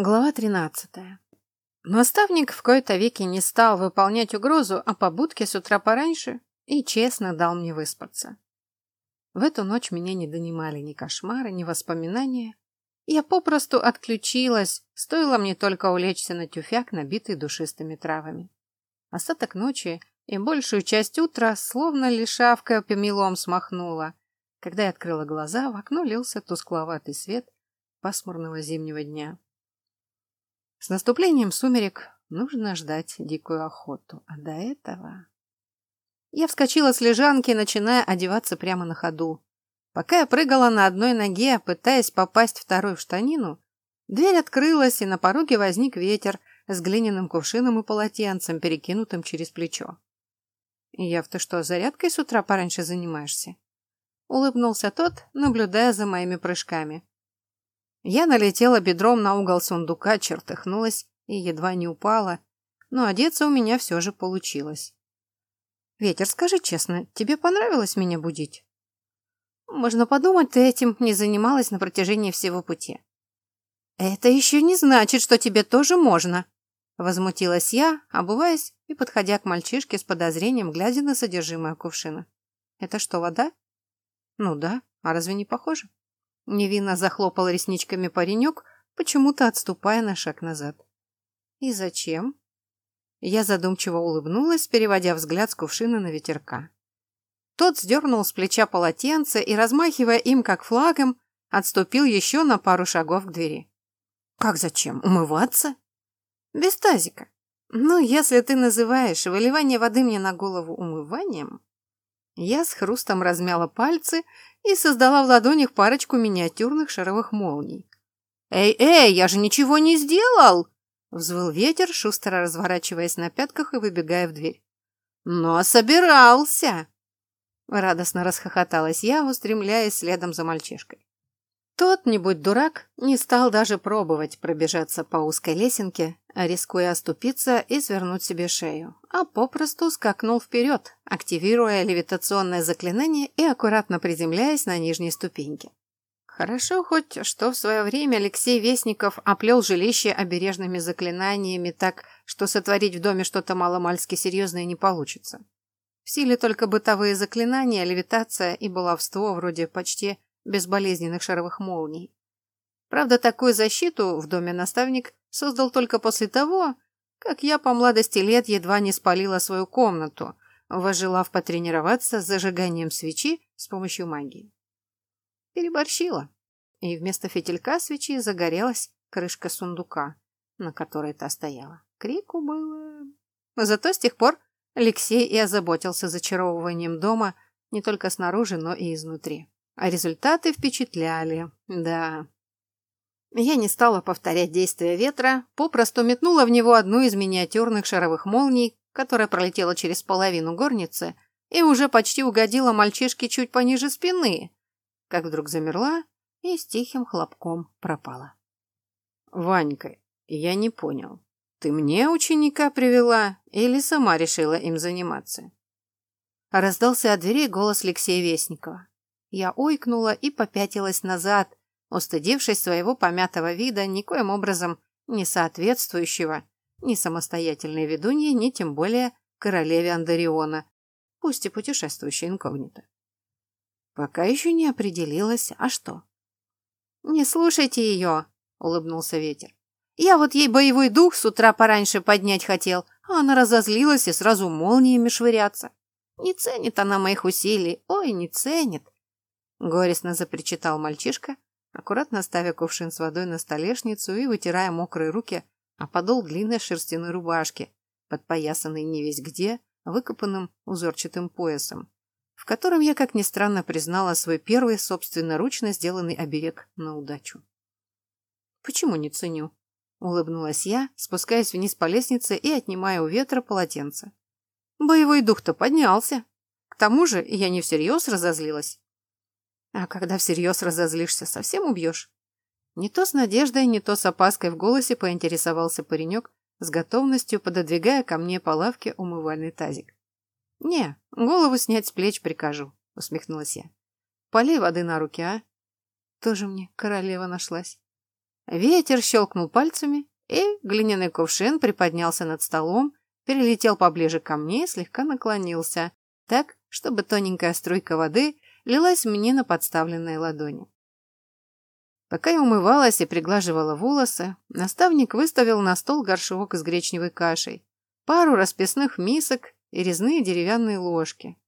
Глава тринадцатая. Наставник в кои-то веки не стал выполнять угрозу о побудке с утра пораньше и честно дал мне выспаться. В эту ночь меня не донимали ни кошмары, ни воспоминания. Я попросту отключилась, стоило мне только улечься на тюфяк, набитый душистыми травами. Остаток ночи и большую часть утра словно лишавка помелом смахнула. Когда я открыла глаза, в окно лился тускловатый свет пасмурного зимнего дня. С наступлением сумерек нужно ждать дикую охоту, а до этого... Я вскочила с лежанки, начиная одеваться прямо на ходу. Пока я прыгала на одной ноге, пытаясь попасть второй в штанину, дверь открылась, и на пороге возник ветер с глиняным кувшином и полотенцем, перекинутым через плечо. «Яв, ты что, зарядкой с утра пораньше занимаешься?» Улыбнулся тот, наблюдая за моими прыжками. Я налетела бедром на угол сундука, чертыхнулась и едва не упала, но одеться у меня все же получилось. «Ветер, скажи честно, тебе понравилось меня будить?» «Можно подумать, ты этим не занималась на протяжении всего пути». «Это еще не значит, что тебе тоже можно», — возмутилась я, обуваясь и подходя к мальчишке с подозрением, глядя на содержимое кувшина. «Это что, вода?» «Ну да, а разве не похоже?» Невинно захлопал ресничками паренек, почему-то отступая на шаг назад. «И зачем?» Я задумчиво улыбнулась, переводя взгляд с кувшина на ветерка. Тот сдернул с плеча полотенце и, размахивая им как флагом, отступил еще на пару шагов к двери. «Как зачем? Умываться?» «Без тазика. Ну, если ты называешь выливание воды мне на голову умыванием...» Я с хрустом размяла пальцы и создала в ладонях парочку миниатюрных шаровых молний. «Эй, эй, я же ничего не сделал!» Взвыл ветер, шустро разворачиваясь на пятках и выбегая в дверь. «Но собирался!» Радостно расхохоталась я, устремляясь следом за мальчишкой. Тот, не будь дурак, не стал даже пробовать пробежаться по узкой лесенке, рискуя оступиться и свернуть себе шею, а попросту скакнул вперед, активируя левитационное заклинание и аккуратно приземляясь на нижней ступеньке. Хорошо хоть, что в свое время Алексей Вестников оплел жилище обережными заклинаниями так, что сотворить в доме что-то маломальски серьезное не получится. В силе только бытовые заклинания, левитация и баловство вроде почти безболезненных шаровых молний. Правда, такую защиту в доме наставник создал только после того, как я по младости лет едва не спалила свою комнату, возжелав потренироваться с зажиганием свечи с помощью магии. Переборщила, и вместо фитилька свечи загорелась крышка сундука, на которой та стояла. Крику было... Зато с тех пор Алексей и озаботился зачаровыванием дома не только снаружи, но и изнутри. А результаты впечатляли, да. Я не стала повторять действия ветра, попросту метнула в него одну из миниатюрных шаровых молний, которая пролетела через половину горницы и уже почти угодила мальчишке чуть пониже спины, как вдруг замерла и с тихим хлопком пропала. «Ванька, я не понял, ты мне ученика привела или сама решила им заниматься?» Раздался от двери голос Алексея Вестникова. Я ойкнула и попятилась назад, устыдившись своего помятого вида, никоим образом не соответствующего ни самостоятельной ведунье, ни тем более королеве Андариона, пусть и путешествующей инкогнито. Пока еще не определилась, а что? «Не слушайте ее», — улыбнулся ветер. «Я вот ей боевой дух с утра пораньше поднять хотел, а она разозлилась и сразу молниями швыряться. Не ценит она моих усилий, ой, не ценит. Горестно запричитал мальчишка, аккуратно ставя кувшин с водой на столешницу и вытирая мокрые руки а подол длинной шерстяной рубашки, подпоясанной не весь где, выкопанным узорчатым поясом, в котором я, как ни странно, признала свой первый собственноручно сделанный оберег на удачу. «Почему не ценю?» — улыбнулась я, спускаясь вниз по лестнице и отнимая у ветра полотенце. «Боевой дух-то поднялся. К тому же я не всерьез разозлилась. А когда всерьез разозлишься, совсем убьешь. Не то с надеждой, не то с опаской в голосе поинтересовался паренек, с готовностью пододвигая ко мне по лавке умывальный тазик. «Не, голову снять с плеч прикажу», — усмехнулась я. «Полей воды на руки, а?» Тоже мне королева нашлась. Ветер щелкнул пальцами, и глиняный кувшин приподнялся над столом, перелетел поближе ко мне и слегка наклонился, так, чтобы тоненькая струйка воды лилась мне на подставленные ладони. Пока я умывалась и приглаживала волосы, наставник выставил на стол горшок с гречневой кашей, пару расписных мисок и резные деревянные ложки,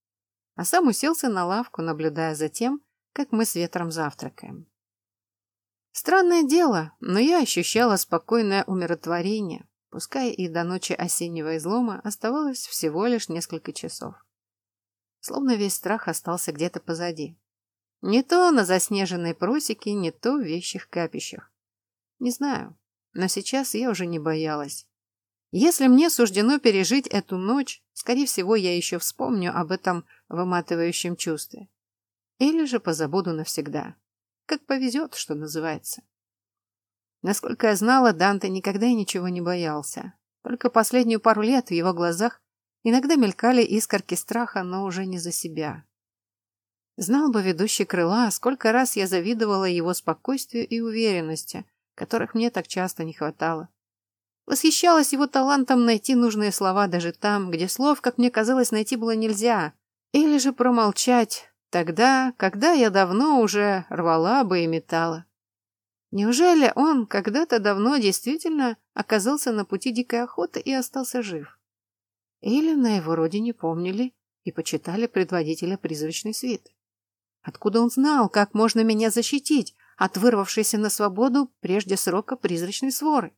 а сам уселся на лавку, наблюдая за тем, как мы с ветром завтракаем. Странное дело, но я ощущала спокойное умиротворение, пускай и до ночи осеннего излома оставалось всего лишь несколько часов. Словно весь страх остался где-то позади. Не то на заснеженной просеке, не то в вещих капищах. Не знаю, но сейчас я уже не боялась. Если мне суждено пережить эту ночь, скорее всего, я еще вспомню об этом выматывающем чувстве. Или же позабуду навсегда. Как повезет, что называется. Насколько я знала, Данте никогда и ничего не боялся. Только последнюю пару лет в его глазах иногда мелькали искорки страха, но уже не за себя. Знал бы ведущий крыла, сколько раз я завидовала его спокойствию и уверенности, которых мне так часто не хватало. Восхищалась его талантом найти нужные слова даже там, где слов, как мне казалось, найти было нельзя, или же промолчать, Тогда, когда я давно уже рвала бы и метала. Неужели он когда-то давно действительно оказался на пути дикой охоты и остался жив? Или на его родине помнили и почитали предводителя призрачной свиты? Откуда он знал, как можно меня защитить от вырвавшейся на свободу прежде срока призрачной своры?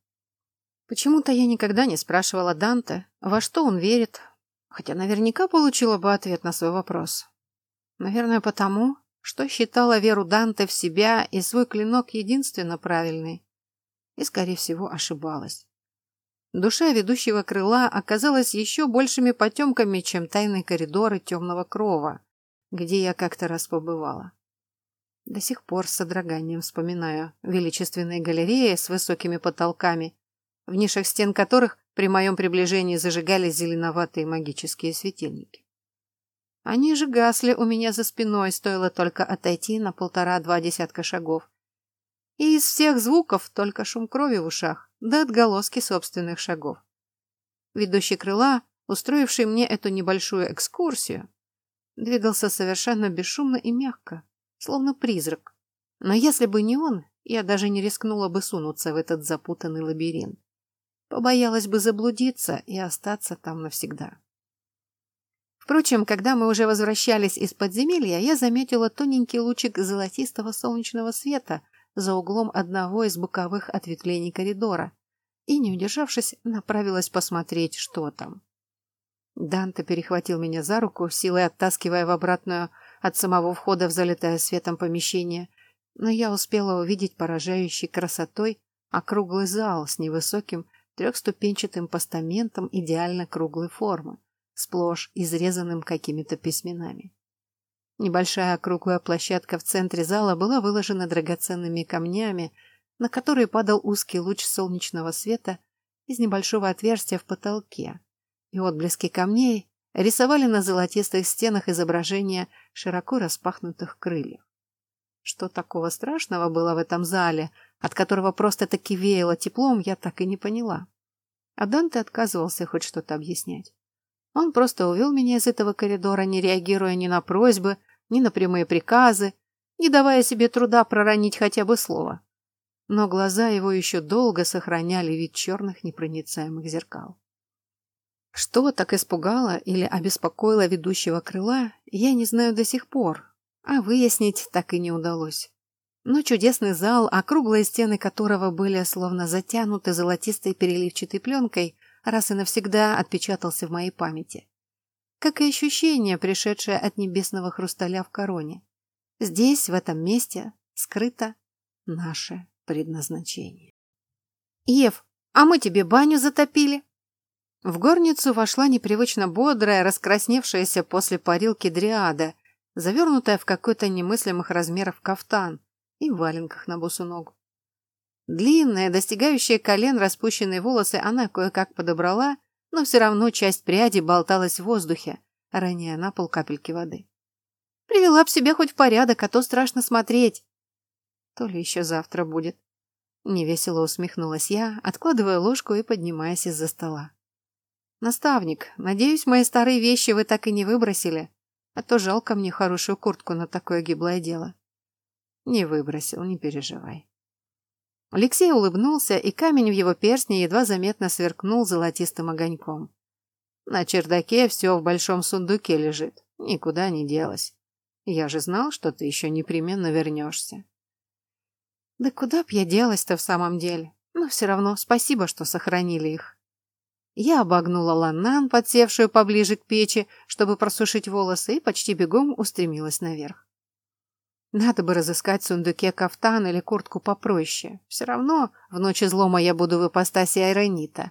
Почему-то я никогда не спрашивала Данте, во что он верит, хотя наверняка получила бы ответ на свой вопрос. Наверное, потому, что считала веру Данте в себя и свой клинок единственно правильный. И, скорее всего, ошибалась. Душа ведущего крыла оказалась еще большими потемками, чем тайные коридоры темного крова, где я как-то раз побывала. До сих пор с содроганием вспоминаю величественные галереи с высокими потолками, в нишах стен которых при моем приближении зажигались зеленоватые магические светильники. Они же гасли у меня за спиной, стоило только отойти на полтора-два десятка шагов. И из всех звуков только шум крови в ушах, да отголоски собственных шагов. Ведущий крыла, устроивший мне эту небольшую экскурсию, двигался совершенно бесшумно и мягко, словно призрак. Но если бы не он, я даже не рискнула бы сунуться в этот запутанный лабиринт. Побоялась бы заблудиться и остаться там навсегда. Впрочем, когда мы уже возвращались из подземелья, я заметила тоненький лучик золотистого солнечного света за углом одного из боковых ответвлений коридора и, не удержавшись, направилась посмотреть, что там. Данте перехватил меня за руку, силой оттаскивая в обратную от самого входа в залитое светом помещение, но я успела увидеть поражающий красотой округлый зал с невысоким трехступенчатым постаментом идеально круглой формы сплошь изрезанным какими-то письменами. Небольшая круглая площадка в центре зала была выложена драгоценными камнями, на которые падал узкий луч солнечного света из небольшого отверстия в потолке, и отблески камней рисовали на золотистых стенах изображения широко распахнутых крыльев. Что такого страшного было в этом зале, от которого просто-таки веяло теплом, я так и не поняла. А Данте отказывался хоть что-то объяснять. Он просто увел меня из этого коридора, не реагируя ни на просьбы, ни на прямые приказы, не давая себе труда проронить хотя бы слово. Но глаза его еще долго сохраняли вид черных непроницаемых зеркал. Что так испугало или обеспокоило ведущего крыла, я не знаю до сих пор, а выяснить так и не удалось. Но чудесный зал, округлые стены которого были словно затянуты золотистой переливчатой пленкой, раз и навсегда отпечатался в моей памяти. Как и ощущение, пришедшее от небесного хрусталя в короне. Здесь, в этом месте, скрыто наше предназначение. «Ев, а мы тебе баню затопили?» В горницу вошла непривычно бодрая, раскрасневшаяся после парилки дриада, завернутая в какой-то немыслимых размеров кафтан и в валенках на босу ногу. Длинные, достигающие колен распущенные волосы она кое-как подобрала, но все равно часть пряди болталась в воздухе, роняя на пол капельки воды. Привела б себя хоть в порядок, а то страшно смотреть. То ли еще завтра будет. Невесело усмехнулась я, откладывая ложку и поднимаясь из-за стола. «Наставник, надеюсь, мои старые вещи вы так и не выбросили, а то жалко мне хорошую куртку на такое гиблое дело». «Не выбросил, не переживай». Алексей улыбнулся, и камень в его перстне едва заметно сверкнул золотистым огоньком. «На чердаке все в большом сундуке лежит, никуда не делось. Я же знал, что ты еще непременно вернешься». Да куда б я делась-то в самом деле? Но все равно спасибо, что сохранили их. Я обогнула ланнан, подсевшую поближе к печи, чтобы просушить волосы, и почти бегом устремилась наверх. Надо бы разыскать в сундуке кафтан или куртку попроще. Все равно в ночь излома я буду в ипостаси айронита.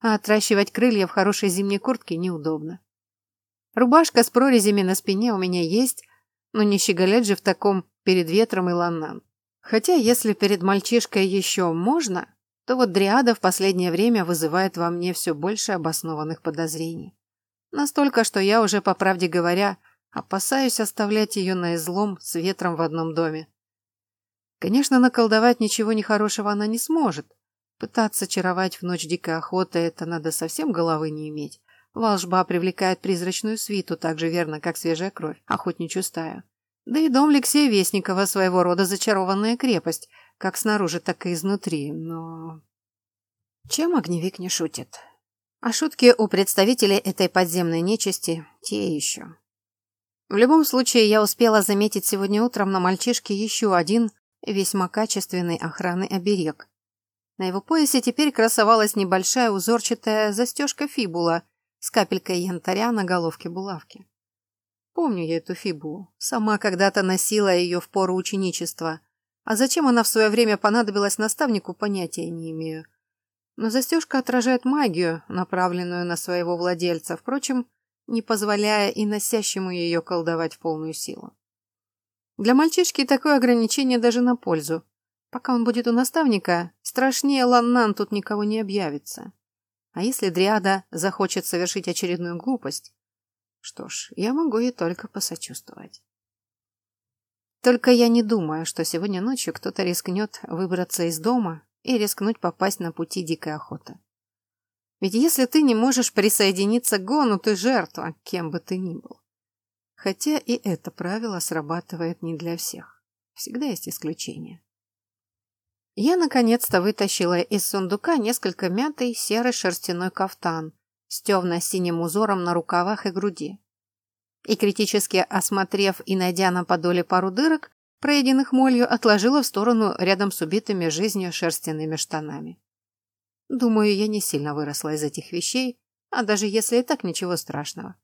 А отращивать крылья в хорошей зимней куртке неудобно. Рубашка с прорезями на спине у меня есть, но не щеголять же в таком перед ветром и ланнан. Хотя, если перед мальчишкой еще можно, то вот дриада в последнее время вызывает во мне все больше обоснованных подозрений. Настолько, что я уже, по правде говоря, опасаюсь оставлять ее на излом с ветром в одном доме. Конечно, наколдовать ничего нехорошего она не сможет. Пытаться чаровать в ночь дикой охоты – это надо совсем головы не иметь. Волжба привлекает призрачную свиту так же верно, как свежая кровь, охотничью стаю. Да и дом Алексея Вестникова своего рода зачарованная крепость, как снаружи, так и изнутри, но... Чем огневик не шутит? А шутки у представителей этой подземной нечисти те еще. В любом случае, я успела заметить сегодня утром на мальчишке еще один весьма качественный охранный оберег. На его поясе теперь красовалась небольшая узорчатая застежка фибула с капелькой янтаря на головке булавки. Помню я эту фибулу. Сама когда-то носила ее в пору ученичества. А зачем она в свое время понадобилась наставнику, понятия не имею. Но застежка отражает магию, направленную на своего владельца, впрочем, не позволяя и носящему ее колдовать в полную силу. Для мальчишки такое ограничение даже на пользу. Пока он будет у наставника, страшнее Ланнан тут никого не объявится. А если Дриада захочет совершить очередную глупость, что ж, я могу ей только посочувствовать. Только я не думаю, что сегодня ночью кто-то рискнет выбраться из дома и рискнуть попасть на пути дикой охоты. Ведь если ты не можешь присоединиться к гону, ты жертва, кем бы ты ни был. Хотя и это правило срабатывает не для всех. Всегда есть исключения. Я наконец-то вытащила из сундука несколько мятый серый шерстяной кафтан с темно-синим узором на рукавах и груди. И критически осмотрев и найдя на подоле пару дырок, проеденных молью, отложила в сторону рядом с убитыми жизнью шерстяными штанами. Думаю, я не сильно выросла из этих вещей, а даже если и так ничего страшного.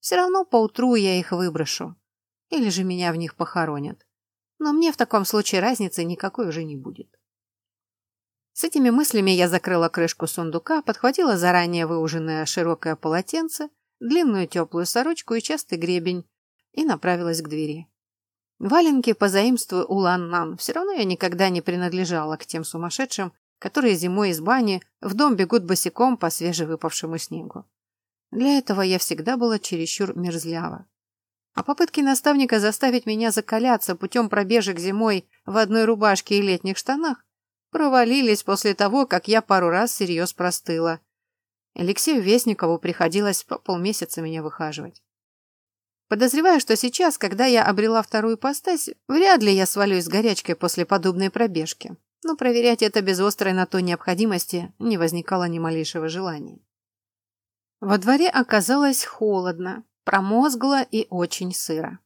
Все равно поутру я их выброшу. Или же меня в них похоронят. Но мне в таком случае разницы никакой уже не будет. С этими мыслями я закрыла крышку сундука, подхватила заранее выуженное широкое полотенце, длинную теплую сорочку и частый гребень и направилась к двери. Валенки позаимствую у Ланнан, все равно я никогда не принадлежала к тем сумасшедшим, которые зимой из бани в дом бегут босиком по свежевыпавшему снегу. Для этого я всегда была чересчур мерзлява. А попытки наставника заставить меня закаляться путем пробежек зимой в одной рубашке и летних штанах провалились после того, как я пару раз всерьез простыла. Алексею Вестникову приходилось по полмесяца меня выхаживать. Подозреваю, что сейчас, когда я обрела вторую постась, вряд ли я свалюсь с горячкой после подобной пробежки. Но проверять это без острой на то необходимости не возникало ни малейшего желания. Во дворе оказалось холодно, промозгло и очень сыро.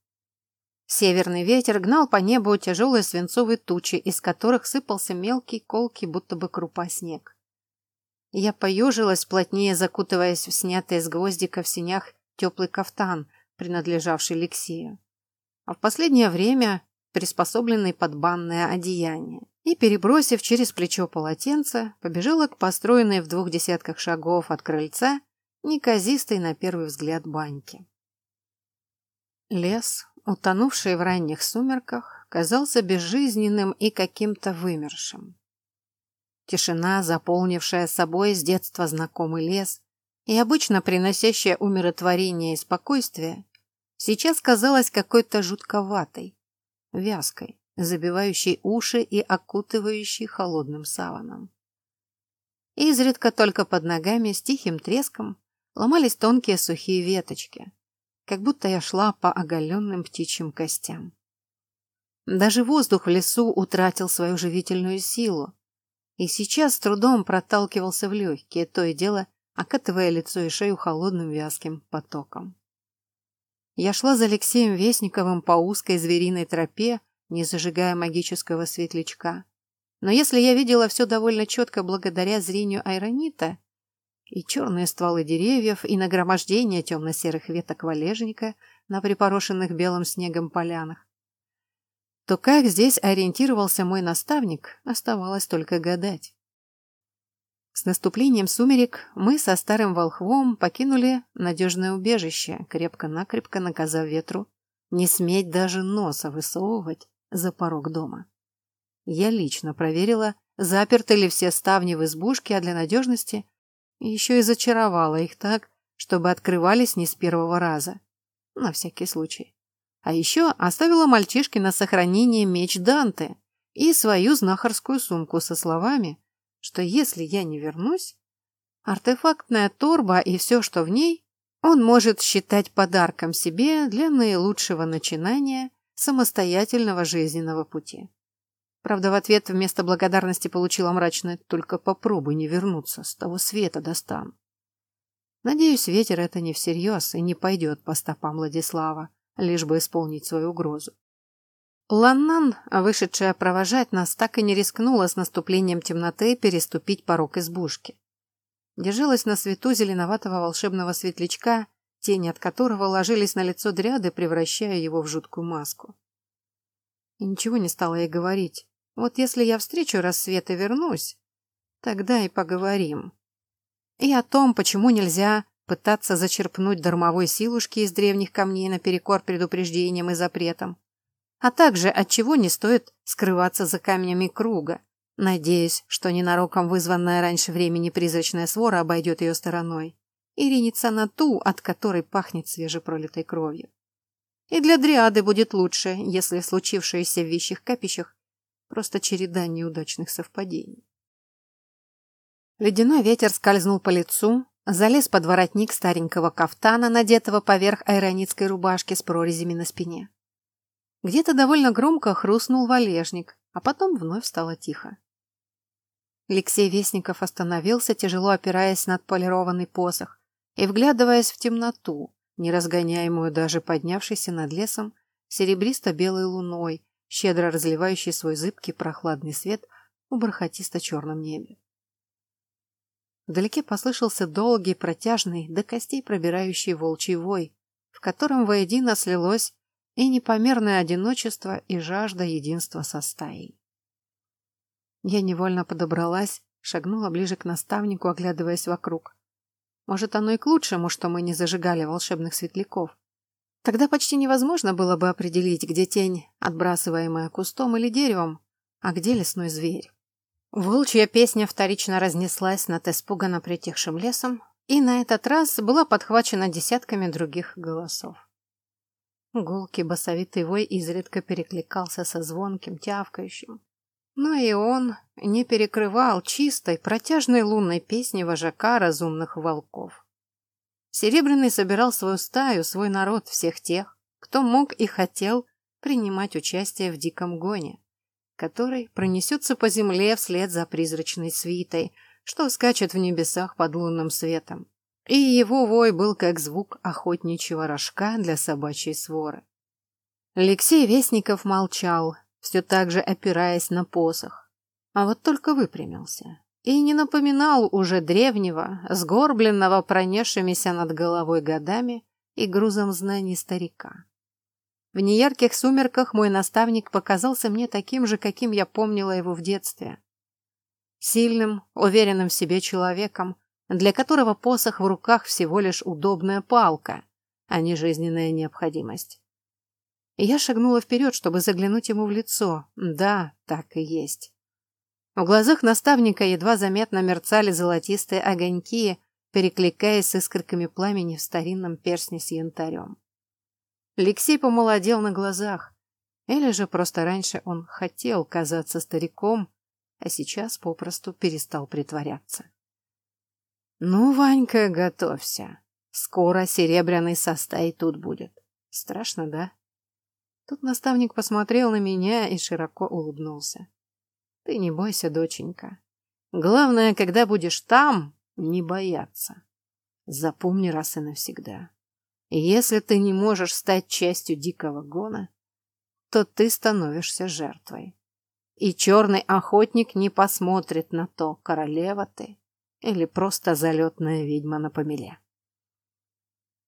Северный ветер гнал по небу тяжелые свинцовые тучи, из которых сыпался мелкий, колкий, будто бы крупа снег. Я поежилась, плотнее закутываясь в снятый из гвоздика в синях теплый кафтан, принадлежавший Алексею. А в последнее время приспособленный под банное одеяние. И, перебросив через плечо полотенце, побежала к построенной в двух десятках шагов от крыльца неказистой на первый взгляд баньке. Лес, утонувший в ранних сумерках, казался безжизненным и каким-то вымершим. Тишина, заполнившая собой с детства знакомый лес и обычно приносящая умиротворение и спокойствие, сейчас казалась какой-то жутковатой, вязкой. Забивающий уши и окутывающий холодным саваном. Изредка только под ногами с тихим треском ломались тонкие сухие веточки, как будто я шла по оголенным птичьим костям. Даже воздух в лесу утратил свою живительную силу, и сейчас с трудом проталкивался в легкие, то и дело окатывая лицо и шею холодным вязким потоком. Я шла за Алексеем Вестниковым по узкой звериной тропе, не зажигая магического светлячка. Но если я видела все довольно четко благодаря зрению айронита, и черные стволы деревьев, и нагромождение темно-серых веток валежника на припорошенных белым снегом полянах, то как здесь ориентировался мой наставник, оставалось только гадать. С наступлением сумерек мы со старым волхвом покинули надежное убежище, крепко-накрепко наказав ветру не сметь даже носа высовывать за порог дома. Я лично проверила, заперты ли все ставни в избушке, а для надежности еще и зачаровала их так, чтобы открывались не с первого раза. На всякий случай. А еще оставила мальчишке на сохранение меч Данте и свою знахарскую сумку со словами, что если я не вернусь, артефактная торба и все, что в ней, он может считать подарком себе для наилучшего начинания самостоятельного жизненного пути. Правда, в ответ вместо благодарности получила мрачное «только попробуй не вернуться, с того света достану». Надеюсь, ветер это не всерьез и не пойдет по стопам Владислава, лишь бы исполнить свою угрозу. Ланнан, вышедшая провожать нас, так и не рискнула с наступлением темноты переступить порог избушки. Держалась на свету зеленоватого волшебного светлячка, тени от которого ложились на лицо дряды, превращая его в жуткую маску. И ничего не стала ей говорить. Вот если я встречу рассвет и вернусь, тогда и поговорим. И о том, почему нельзя пытаться зачерпнуть дармовой силушки из древних камней наперекор предупреждениям и запретам, а также от чего не стоит скрываться за камнями круга, надеясь, что ненароком вызванная раньше времени призрачная свора обойдет ее стороной и ринется на ту, от которой пахнет свежепролитой кровью. И для дриады будет лучше, если случившееся в вещих капищах просто череда неудачных совпадений. Ледяной ветер скользнул по лицу, залез под воротник старенького кафтана, надетого поверх айронитской рубашки с прорезями на спине. Где-то довольно громко хрустнул валежник, а потом вновь стало тихо. Алексей Вестников остановился, тяжело опираясь над полированный посох и вглядываясь в темноту, неразгоняемую даже поднявшейся над лесом серебристо-белой луной, щедро разливающей свой зыбкий прохладный свет в бархатисто-черном небе. Вдалеке послышался долгий, протяжный, до костей пробирающий волчий вой, в котором воедино слилось и непомерное одиночество, и жажда единства со стаей. Я невольно подобралась, шагнула ближе к наставнику, оглядываясь вокруг. Может, оно и к лучшему, что мы не зажигали волшебных светляков. Тогда почти невозможно было бы определить, где тень, отбрасываемая кустом или деревом, а где лесной зверь. Волчья песня вторично разнеслась над испуганно притихшим лесом и на этот раз была подхвачена десятками других голосов. Гулкий басовитый вой изредка перекликался со звонким, тявкающим. Но и он не перекрывал чистой, протяжной лунной песни вожака разумных волков. Серебряный собирал свою стаю, свой народ, всех тех, кто мог и хотел принимать участие в диком гоне который пронесется по земле вслед за призрачной свитой, что скачет в небесах под лунным светом. И его вой был как звук охотничьего рожка для собачьей своры. Алексей Вестников молчал, все так же опираясь на посох, а вот только выпрямился и не напоминал уже древнего, сгорбленного, пронесшимися над головой годами и грузом знаний старика. В неярких сумерках мой наставник показался мне таким же, каким я помнила его в детстве. Сильным, уверенным в себе человеком, для которого посох в руках всего лишь удобная палка, а не жизненная необходимость. Я шагнула вперед, чтобы заглянуть ему в лицо. Да, так и есть. В глазах наставника едва заметно мерцали золотистые огоньки, перекликаясь с искорками пламени в старинном персне с янтарем. Алексей помолодел на глазах. Или же просто раньше он хотел казаться стариком, а сейчас попросту перестал притворяться. «Ну, Ванька, готовься. Скоро серебряный состай тут будет. Страшно, да?» Тут наставник посмотрел на меня и широко улыбнулся. «Ты не бойся, доченька. Главное, когда будешь там, не бояться. Запомни раз и навсегда. Если ты не можешь стать частью дикого гона, то ты становишься жертвой. И черный охотник не посмотрит на то, королева ты или просто залетная ведьма на помеле.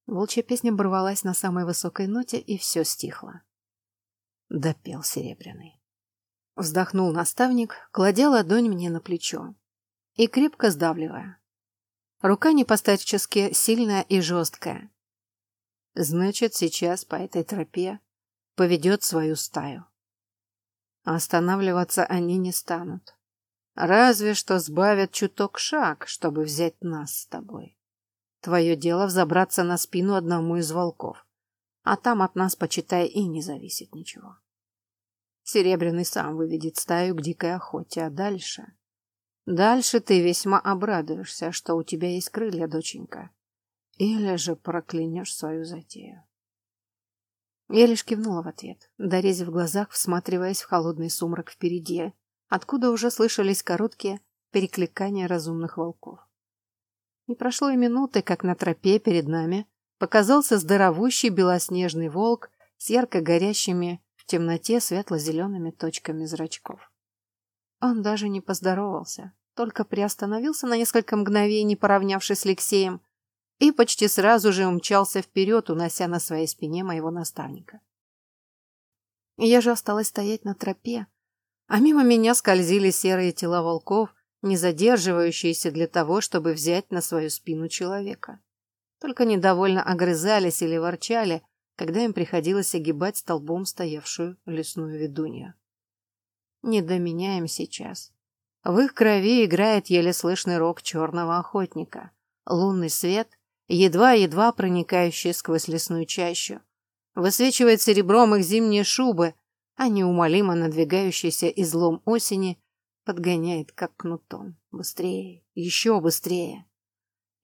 Волчья песня оборвалась на самой высокой ноте, и все стихло. Допел Серебряный. Вздохнул наставник, кладя ладонь мне на плечо и крепко сдавливая. Рука не сильная и жесткая. Значит, сейчас по этой тропе поведет свою стаю. Останавливаться они не станут. Разве что сбавят чуток шаг, чтобы взять нас с тобой. Твое дело взобраться на спину одному из волков, а там от нас, почитай, и не зависит ничего. Серебряный сам выведет стаю к дикой охоте, а дальше... Дальше ты весьма обрадуешься, что у тебя есть крылья, доченька. Или же проклянешь свою затею. Я лишь кивнула в ответ, дорезив глазах, всматриваясь в холодный сумрак впереди, откуда уже слышались короткие перекликания разумных волков. Не прошло и минуты, как на тропе перед нами показался здоровущий белоснежный волк с ярко горящими в темноте светло-зелеными точками зрачков. Он даже не поздоровался, только приостановился на несколько мгновений, поравнявшись с Алексеем, и почти сразу же умчался вперед, унося на своей спине моего наставника. Я же осталась стоять на тропе, а мимо меня скользили серые тела волков, не задерживающиеся для того, чтобы взять на свою спину человека. Только недовольно огрызались или ворчали, когда им приходилось огибать столбом стоявшую лесную ведунью не до меня им сейчас. В их крови играет еле слышный рок черного охотника. Лунный свет, едва-едва проникающий сквозь лесную чащу, высвечивает серебром их зимние шубы, а неумолимо надвигающийся излом осени подгоняет как кнутом. Быстрее, еще быстрее.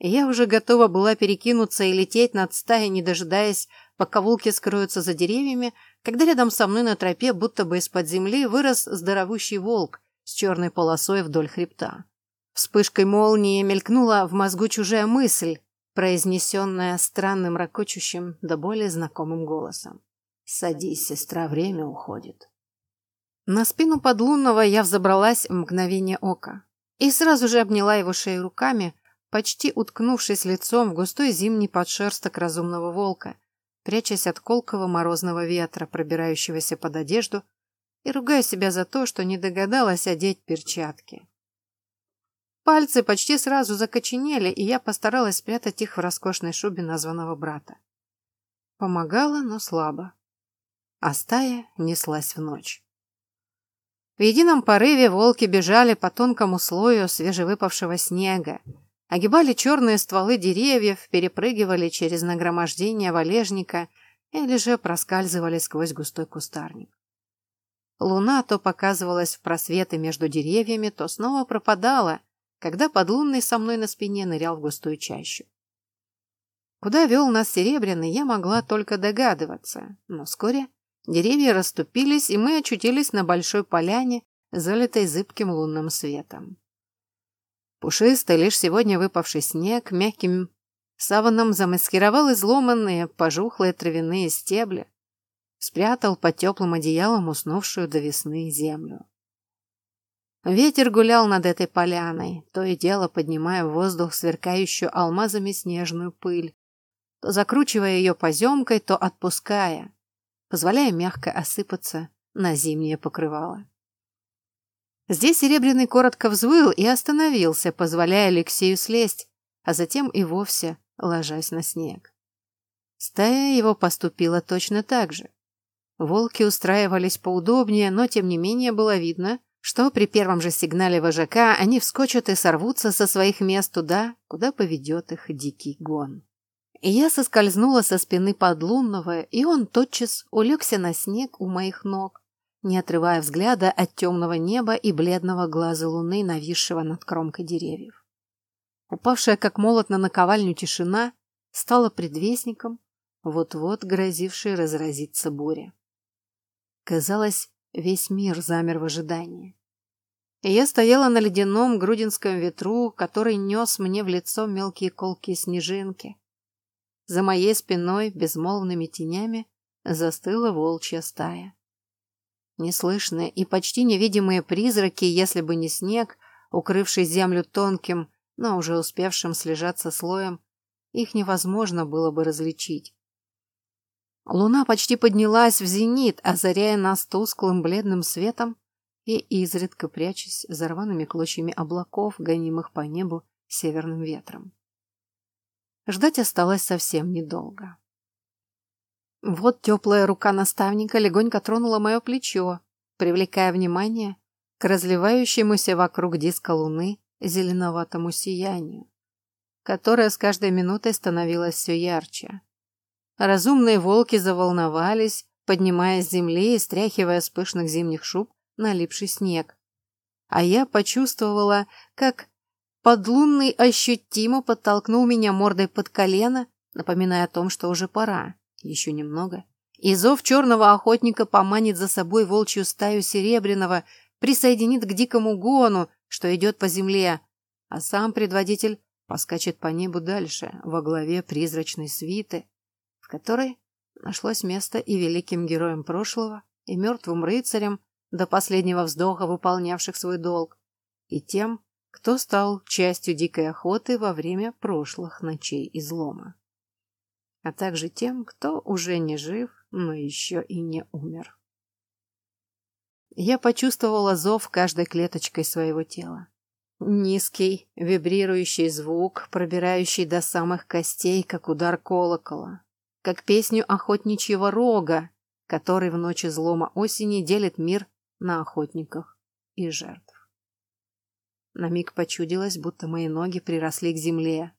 Я уже готова была перекинуться и лететь над стаей, не дожидаясь, пока волки скроются за деревьями, когда рядом со мной на тропе, будто бы из-под земли, вырос здоровущий волк с черной полосой вдоль хребта. Вспышкой молнии мелькнула в мозгу чужая мысль, произнесенная странным ракочущим да более знакомым голосом. «Садись, сестра, время уходит». На спину подлунного я взобралась в мгновение ока и сразу же обняла его шею руками, почти уткнувшись лицом в густой зимний подшерсток разумного волка, прячась от колкого морозного ветра, пробирающегося под одежду, и ругая себя за то, что не догадалась одеть перчатки. Пальцы почти сразу закоченели, и я постаралась спрятать их в роскошной шубе названного брата. Помогала, но слабо. А стая неслась в ночь. В едином порыве волки бежали по тонкому слою свежевыпавшего снега, огибали черные стволы деревьев, перепрыгивали через нагромождение валежника или же проскальзывали сквозь густой кустарник. Луна то показывалась в просветы между деревьями, то снова пропадала, когда подлунный со мной на спине нырял в густую чащу. Куда вел нас Серебряный, я могла только догадываться, но вскоре деревья расступились, и мы очутились на большой поляне, залитой зыбким лунным светом. Пушистый, лишь сегодня выпавший снег, мягким саваном замаскировал изломанные, пожухлые травяные стебли, спрятал под теплым одеялом уснувшую до весны землю. Ветер гулял над этой поляной, то и дело поднимая в воздух сверкающую алмазами снежную пыль, то закручивая ее поземкой, то отпуская, позволяя мягко осыпаться на зимнее покрывало. Здесь Серебряный коротко взвыл и остановился, позволяя Алексею слезть, а затем и вовсе ложась на снег. Стая его поступила точно так же. Волки устраивались поудобнее, но тем не менее было видно, что при первом же сигнале вожака они вскочат и сорвутся со своих мест туда, куда поведет их дикий гон. я соскользнула со спины подлунного, и он тотчас улегся на снег у моих ног, не отрывая взгляда от темного неба и бледного глаза луны, нависшего над кромкой деревьев. Упавшая как молот на наковальню тишина стала предвестником вот-вот грозившей разразиться буря. Казалось, весь мир замер в ожидании. И я стояла на ледяном грудинском ветру, который нес мне в лицо мелкие колкие снежинки. За моей спиной безмолвными тенями застыла волчья стая. Неслышные и почти невидимые призраки, если бы не снег, укрывший землю тонким, но уже успевшим слежаться слоем, их невозможно было бы различить. Луна почти поднялась в зенит, озаряя нас тусклым бледным светом и изредка прячась за рваными клочьями облаков, гонимых по небу северным ветром. Ждать осталось совсем недолго. Вот теплая рука наставника легонько тронула мое плечо, привлекая внимание к разливающемуся вокруг диска луны зеленоватому сиянию, которое с каждой минутой становилось все ярче. Разумные волки заволновались, поднимая с земли и стряхивая с пышных зимних шуб налипший снег. А я почувствовала, как подлунный ощутимо подтолкнул меня мордой под колено, напоминая о том, что уже пора, еще немного. И зов черного охотника поманит за собой волчью стаю серебряного, присоединит к дикому гону, что идет по земле, а сам предводитель поскачет по небу дальше, во главе призрачной свиты, которой нашлось место и великим героям прошлого, и мертвым рыцарям, до последнего вздоха выполнявших свой долг, и тем, кто стал частью дикой охоты во время прошлых ночей излома, а также тем, кто уже не жив, но еще и не умер. Я почувствовала зов каждой клеточкой своего тела. Низкий, вибрирующий звук, пробирающий до самых костей, как удар колокола как песню охотничьего рога, который в ночи злома осени делит мир на охотников и жертв. На миг почудилось, будто мои ноги приросли к земле.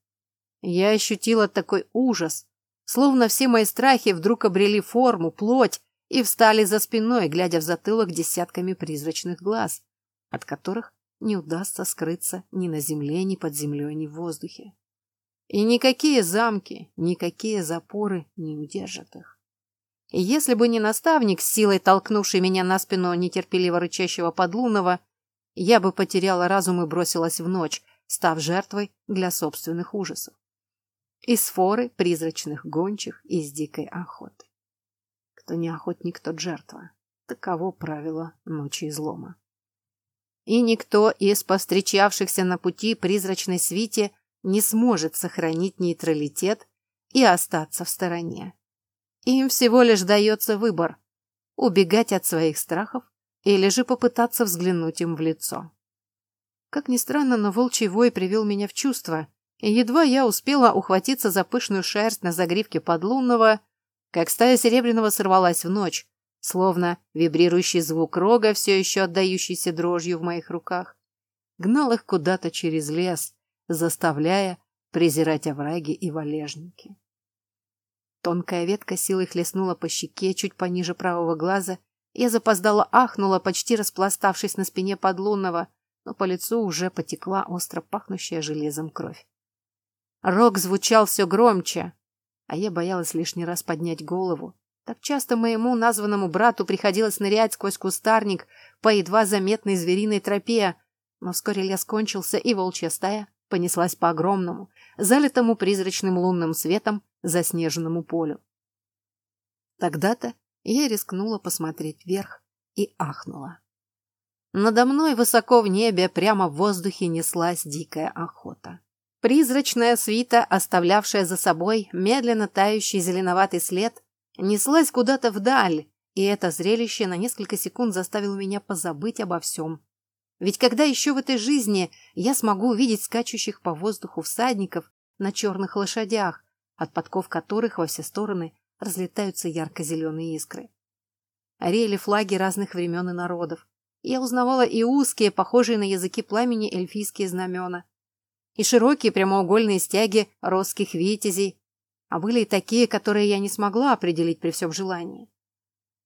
Я ощутила такой ужас, словно все мои страхи вдруг обрели форму, плоть и встали за спиной, глядя в затылок десятками призрачных глаз, от которых не удастся скрыться ни на земле, ни под землей, ни в воздухе. И никакие замки, никакие запоры не удержат их. И если бы не наставник, с силой толкнувший меня на спину нетерпеливо рычащего подлунного, я бы потеряла разум и бросилась в ночь, став жертвой для собственных ужасов. Из форы призрачных гончих из дикой охоты. Кто не охотник, тот жертва. Таково правило ночи излома. И никто из повстречавшихся на пути призрачной свите не сможет сохранить нейтралитет и остаться в стороне. Им всего лишь дается выбор – убегать от своих страхов или же попытаться взглянуть им в лицо. Как ни странно, но волчий вой привел меня в чувство, и едва я успела ухватиться за пышную шерсть на загривке подлунного, как стая серебряного сорвалась в ночь, словно вибрирующий звук рога, все еще отдающийся дрожью в моих руках, гнал их куда-то через лес, заставляя презирать овраги и валежники. Тонкая ветка силой хлестнула по щеке чуть пониже правого глаза. Я запоздала ахнула, почти распластавшись на спине подлунного, но по лицу уже потекла остро пахнущая железом кровь. Рок звучал все громче, а я боялась лишний раз поднять голову. Так часто моему названному брату приходилось нырять сквозь кустарник по едва заметной звериной тропе, но вскоре лес кончился, и волчья стая понеслась по огромному, залитому призрачным лунным светом заснеженному полю. Тогда-то я рискнула посмотреть вверх и ахнула. Надо мной высоко в небе, прямо в воздухе неслась дикая охота. Призрачная свита, оставлявшая за собой медленно тающий зеленоватый след, неслась куда-то вдаль, и это зрелище на несколько секунд заставило меня позабыть обо всем ведь когда еще в этой жизни я смогу увидеть скачущих по воздуху всадников на черных лошадях, от подков которых во все стороны разлетаются ярко-зеленые искры? Орели флаги разных времен и народов. Я узнавала и узкие, похожие на языки пламени эльфийские знамена, и широкие прямоугольные стяги росских витязей, а были и такие, которые я не смогла определить при всем желании.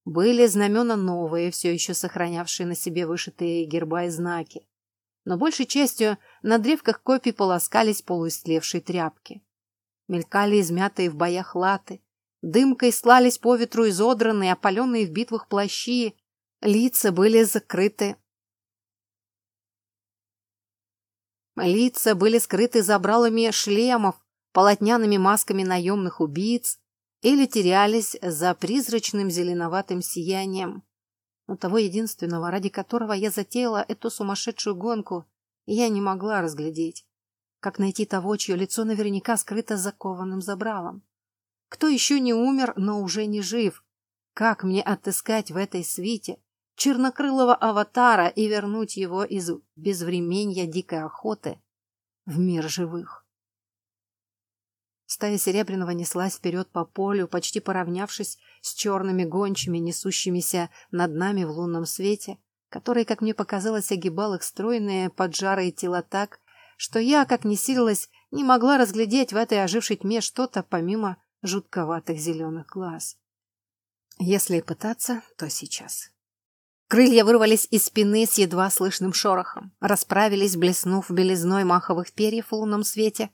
Были знамена новые, все еще сохранявшие на себе вышитые герба и знаки, но большей частью на древках копий полоскались полуистлевшие тряпки. Мелькали измятые в боях латы, дымкой слались по ветру изодранные, опаленные в битвах плащи, лица были закрыты Лица были скрыты забралами шлемов, полотняными масками наемных убийц или терялись за призрачным зеленоватым сиянием. Но того единственного, ради которого я затеяла эту сумасшедшую гонку, я не могла разглядеть. Как найти того, чье лицо наверняка скрыто закованным забралом? Кто еще не умер, но уже не жив? Как мне отыскать в этой свите чернокрылого аватара и вернуть его из безвременья дикой охоты в мир живых. Стая Серебряного неслась вперед по полю, почти поравнявшись с черными гончими, несущимися над нами в лунном свете, который, как мне показалось, огибал их стройные поджарые тела так, что я, как не силилась, не могла разглядеть в этой ожившей тьме что-то помимо жутковатых зеленых глаз. Если пытаться, то сейчас. Крылья вырвались из спины с едва слышным шорохом, расправились, блеснув белизной маховых перьев в лунном свете,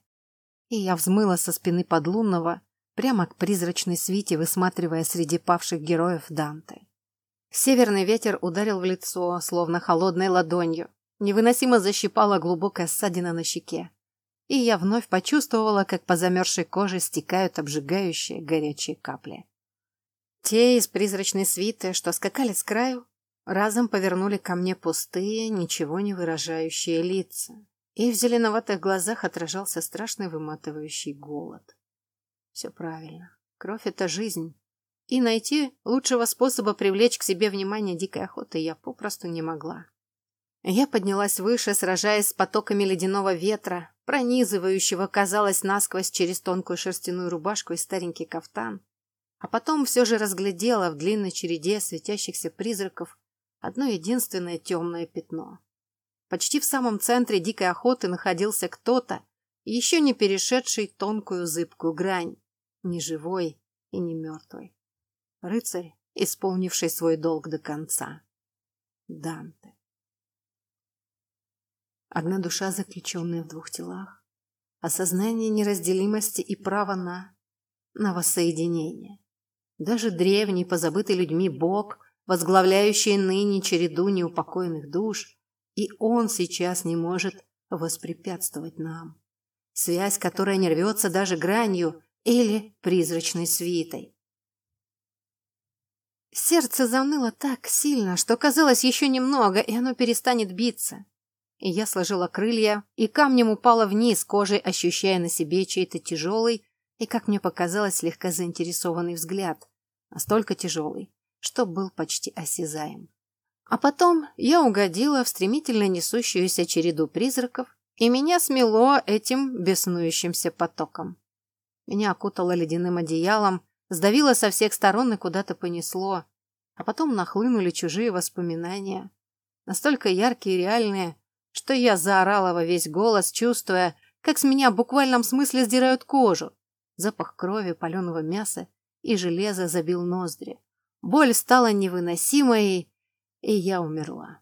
и я взмыла со спины подлунного прямо к призрачной свите, высматривая среди павших героев Данте. Северный ветер ударил в лицо, словно холодной ладонью, невыносимо защипала глубокая ссадина на щеке, и я вновь почувствовала, как по замерзшей коже стекают обжигающие горячие капли. Те из призрачной свиты, что скакали с краю, разом повернули ко мне пустые, ничего не выражающие лица, и в зеленоватых глазах отражался страшный выматывающий голод. Все правильно. Кровь — это жизнь. И найти лучшего способа привлечь к себе внимание дикой охоты я попросту не могла. Я поднялась выше, сражаясь с потоками ледяного ветра, пронизывающего, казалось, насквозь через тонкую шерстяную рубашку и старенький кафтан, а потом все же разглядела в длинной череде светящихся призраков одно единственное темное пятно. Почти в самом центре дикой охоты находился кто-то, еще не перешедший тонкую зыбкую грань, не живой и не мертвый. Рыцарь, исполнивший свой долг до конца. Данте. Одна душа, заключенная в двух телах, осознание неразделимости и право на, на воссоединение. Даже древний, позабытый людьми Бог возглавляющий ныне череду неупокоенных душ, и он сейчас не может воспрепятствовать нам. Связь, которая не рвется даже гранью или призрачной свитой. Сердце заныло так сильно, что казалось еще немного, и оно перестанет биться. И я сложила крылья и камнем упала вниз, кожей ощущая на себе чей-то тяжелый и, как мне показалось, слегка заинтересованный взгляд. Настолько тяжелый, что был почти осязаем. А потом я угодила в стремительно несущуюся череду призраков, и меня смело этим беснующимся потоком. Меня окутало ледяным одеялом, сдавило со всех сторон и куда-то понесло, а потом нахлынули чужие воспоминания, настолько яркие и реальные, что я заорала во весь голос, чувствуя, как с меня в буквальном смысле сдирают кожу. Запах крови, паленого мяса и железа забил ноздри. Боль стала невыносимой, и я умерла.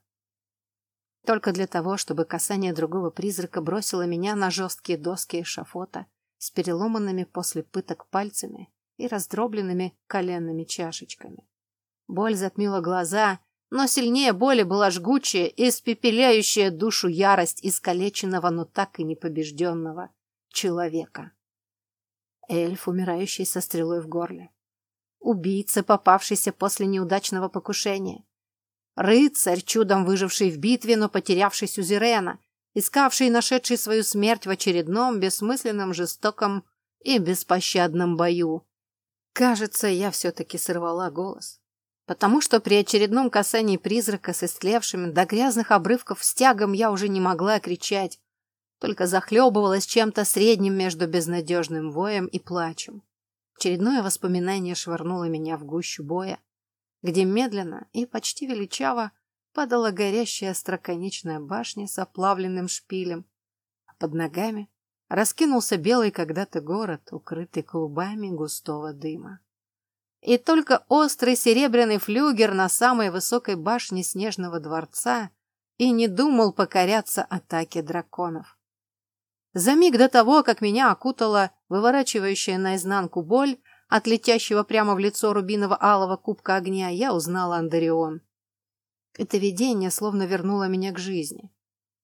Только для того, чтобы касание другого призрака бросило меня на жесткие доски эшафота с переломанными после пыток пальцами и раздробленными коленными чашечками. Боль затмила глаза, но сильнее боли была жгучая и испепеляющая душу ярость искалеченного, но так и непобежденного человека. Эльф, умирающий со стрелой в горле. Убийца, попавшийся после неудачного покушения. Рыцарь, чудом выживший в битве, но потерявший Сюзерена, искавший и нашедший свою смерть в очередном бессмысленном, жестоком и беспощадном бою. Кажется, я все-таки сорвала голос. Потому что при очередном касании призрака с истлевшими до грязных обрывков стягом я уже не могла кричать, только захлебывалась чем-то средним между безнадежным воем и плачем. Очередное воспоминание швырнуло меня в гущу боя, где медленно и почти величаво падала горящая остроконечная башня с оплавленным шпилем, а под ногами раскинулся белый когда-то город, укрытый клубами густого дыма. И только острый серебряный флюгер на самой высокой башне снежного дворца и не думал покоряться атаке драконов. За миг до того, как меня окутала выворачивающая наизнанку боль от летящего прямо в лицо рубиново-алого кубка огня, я узнала Андарион. Это видение словно вернуло меня к жизни.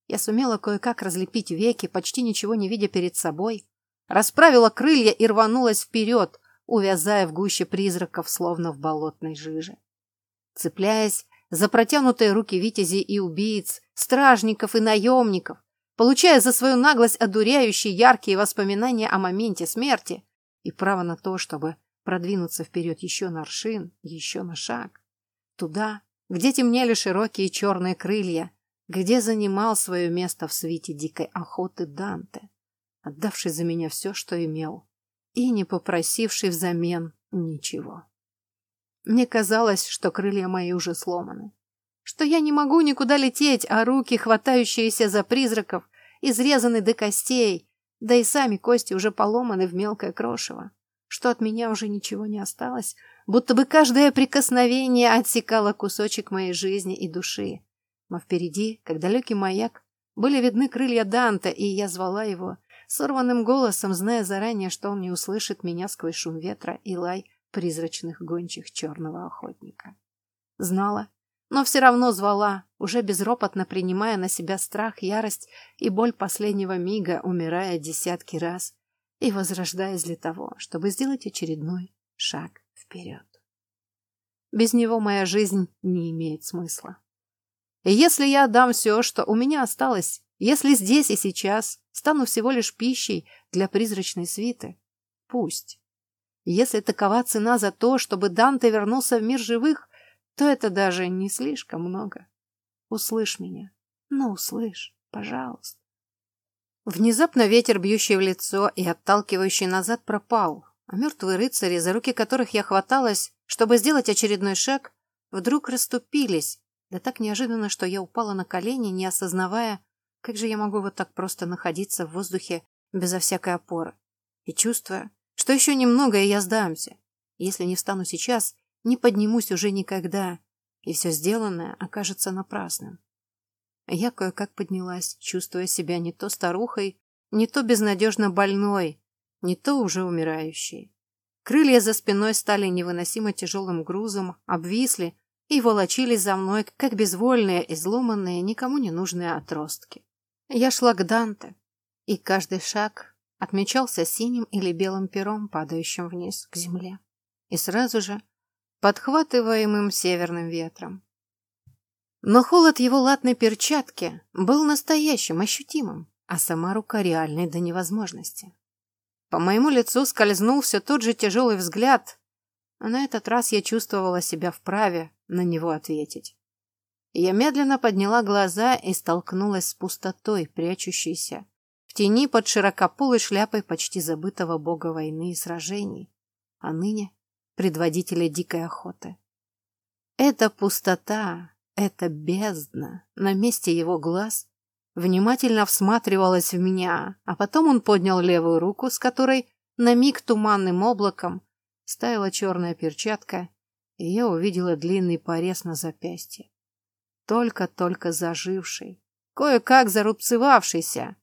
Я сумела кое-как разлепить веки, почти ничего не видя перед собой, расправила крылья и рванулась вперед, увязая в гуще призраков, словно в болотной жиже. Цепляясь за протянутые руки витязей и убийц, стражников и наемников, получая за свою наглость одуряющие яркие воспоминания о моменте смерти и право на то, чтобы продвинуться вперед еще на аршин, еще на шаг. Туда, где темнели широкие черные крылья, где занимал свое место в свете дикой охоты Данте, отдавший за меня все, что имел, и не попросивший взамен ничего. Мне казалось, что крылья мои уже сломаны, что я не могу никуда лететь, а руки, хватающиеся за призраков, изрезаны до костей, да и сами кости уже поломаны в мелкое крошево, что от меня уже ничего не осталось, будто бы каждое прикосновение отсекало кусочек моей жизни и души. Но впереди, как далекий маяк, были видны крылья Данта, и я звала его сорванным голосом, зная заранее, что он не услышит меня сквозь шум ветра и лай призрачных гончих черного охотника. Знала, но все равно звала, уже безропотно принимая на себя страх, ярость и боль последнего мига, умирая десятки раз и возрождаясь для того, чтобы сделать очередной шаг вперед. Без него моя жизнь не имеет смысла. И если я отдам все, что у меня осталось, если здесь и сейчас стану всего лишь пищей для призрачной свиты, пусть. Если такова цена за то, чтобы Данте вернулся в мир живых, то это даже не слишком много. Услышь меня. Ну, услышь, пожалуйста. Внезапно ветер, бьющий в лицо и отталкивающий назад, пропал, а мертвые рыцари, за руки которых я хваталась, чтобы сделать очередной шаг, вдруг расступились, да так неожиданно, что я упала на колени, не осознавая, как же я могу вот так просто находиться в воздухе безо всякой опоры, и чувствуя, что еще немного, и я сдамся. Если не встану сейчас, не поднимусь уже никогда, и все сделанное окажется напрасным. Я кое-как поднялась, чувствуя себя не то старухой, не то безнадежно больной, не то уже умирающей. Крылья за спиной стали невыносимо тяжелым грузом, обвисли и волочились за мной, как безвольные, изломанные, никому не нужные отростки. Я шла к Данте, и каждый шаг отмечался синим или белым пером, падающим вниз к земле. И сразу же подхватываемым северным ветром. Но холод его латной перчатки был настоящим, ощутимым, а сама рука реальной до невозможности. По моему лицу скользнул все тот же тяжелый взгляд, а на этот раз я чувствовала себя вправе на него ответить. Я медленно подняла глаза и столкнулась с пустотой, прячущейся в тени под широкополой шляпой почти забытого бога войны и сражений, а ныне предводителя дикой охоты. Эта пустота, эта бездна на месте его глаз внимательно всматривалась в меня, а потом он поднял левую руку, с которой на миг туманным облаком стаяла черная перчатка, и я увидела длинный порез на запястье. Только-только заживший, кое-как зарубцевавшийся,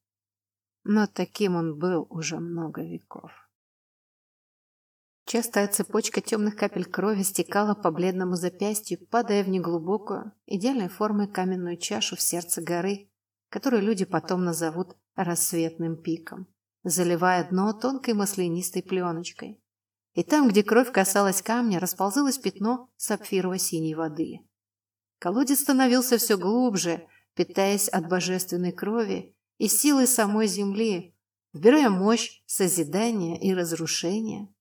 но таким он был уже много веков. Частая цепочка темных капель крови стекала по бледному запястью, падая в неглубокую, идеальной формы каменную чашу в сердце горы, которую люди потом назовут рассветным пиком, заливая дно тонкой маслянистой пленочкой. И там, где кровь касалась камня, расползалось пятно сапфирово-синей воды. Колодец становился все глубже, питаясь от божественной крови и силы самой земли, вбирая мощь созидания и разрушения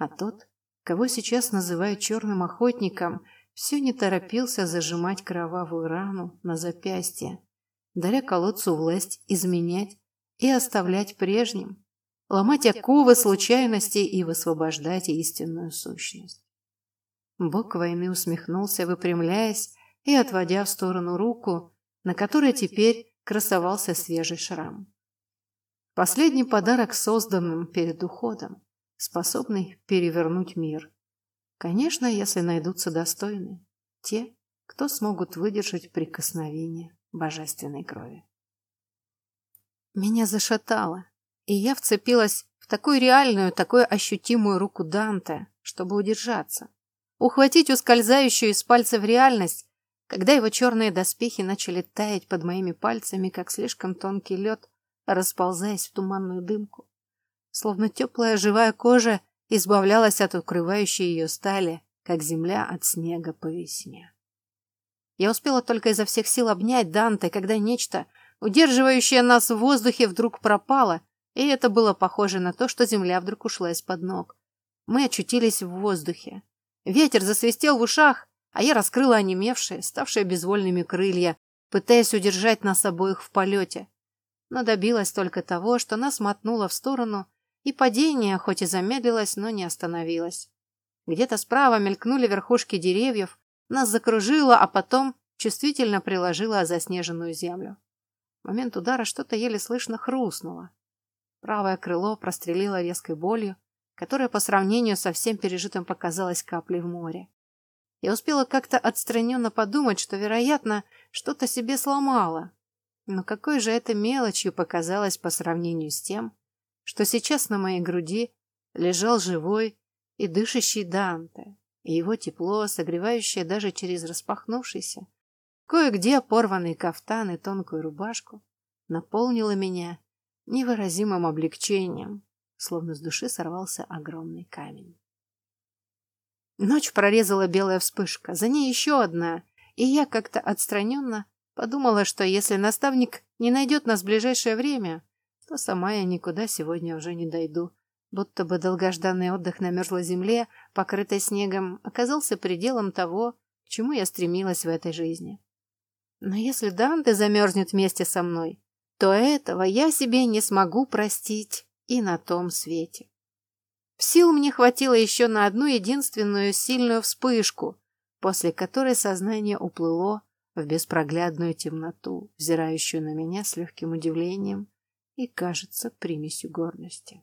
а тот, кого сейчас называют черным охотником, все не торопился зажимать кровавую рану на запястье, даря колодцу власть изменять и оставлять прежним, ломать оковы случайностей и высвобождать истинную сущность. Бог войны усмехнулся, выпрямляясь и отводя в сторону руку, на которой теперь красовался свежий шрам. Последний подарок созданным перед уходом, способный перевернуть мир. Конечно, если найдутся достойные, те, кто смогут выдержать прикосновение божественной крови. Меня зашатало, и я вцепилась в такую реальную, такую ощутимую руку Данте, чтобы удержаться. Ухватить ускользающую из пальцев реальность, когда его черные доспехи начали таять под моими пальцами, как слишком тонкий лед, расползаясь в туманную дымку. Словно теплая живая кожа избавлялась от укрывающей ее стали, как земля от снега по весне. Я успела только изо всех сил обнять Данте, когда нечто, удерживающее нас в воздухе, вдруг пропало, и это было похоже на то, что земля вдруг ушла из-под ног. Мы очутились в воздухе. Ветер засвистел в ушах, а я раскрыла онемевшие, ставшие безвольными крылья, пытаясь удержать нас обоих в полете. Но добилась только того, что нас мотнуло в сторону, и падение, хоть и замедлилось, но не остановилось. Где-то справа мелькнули верхушки деревьев, нас закружило, а потом чувствительно приложило заснеженную землю. В момент удара что-то еле слышно хрустнуло. Правое крыло прострелило резкой болью, которая по сравнению со всем пережитым показалась каплей в море. Я успела как-то отстраненно подумать, что, вероятно, что-то себе сломала. Но какой же это мелочью показалось по сравнению с тем, что сейчас на моей груди лежал живой и дышащий Данте, и его тепло, согревающее даже через распахнувшийся, кое-где порванный кафтан и тонкую рубашку, наполнило меня невыразимым облегчением, словно с души сорвался огромный камень. Ночь прорезала белая вспышка, за ней еще одна, и я как-то отстраненно подумала, что если наставник не найдет нас в ближайшее время, то сама я никуда сегодня уже не дойду, будто бы долгожданный отдых на мерзлой земле, покрытой снегом, оказался пределом того, к чему я стремилась в этой жизни. Но если Данте замерзнет вместе со мной, то этого я себе не смогу простить и на том свете. Сил мне хватило еще на одну единственную сильную вспышку, после которой сознание уплыло в беспроглядную темноту, взирающую на меня с легким удивлением и, кажется, примесью гордости.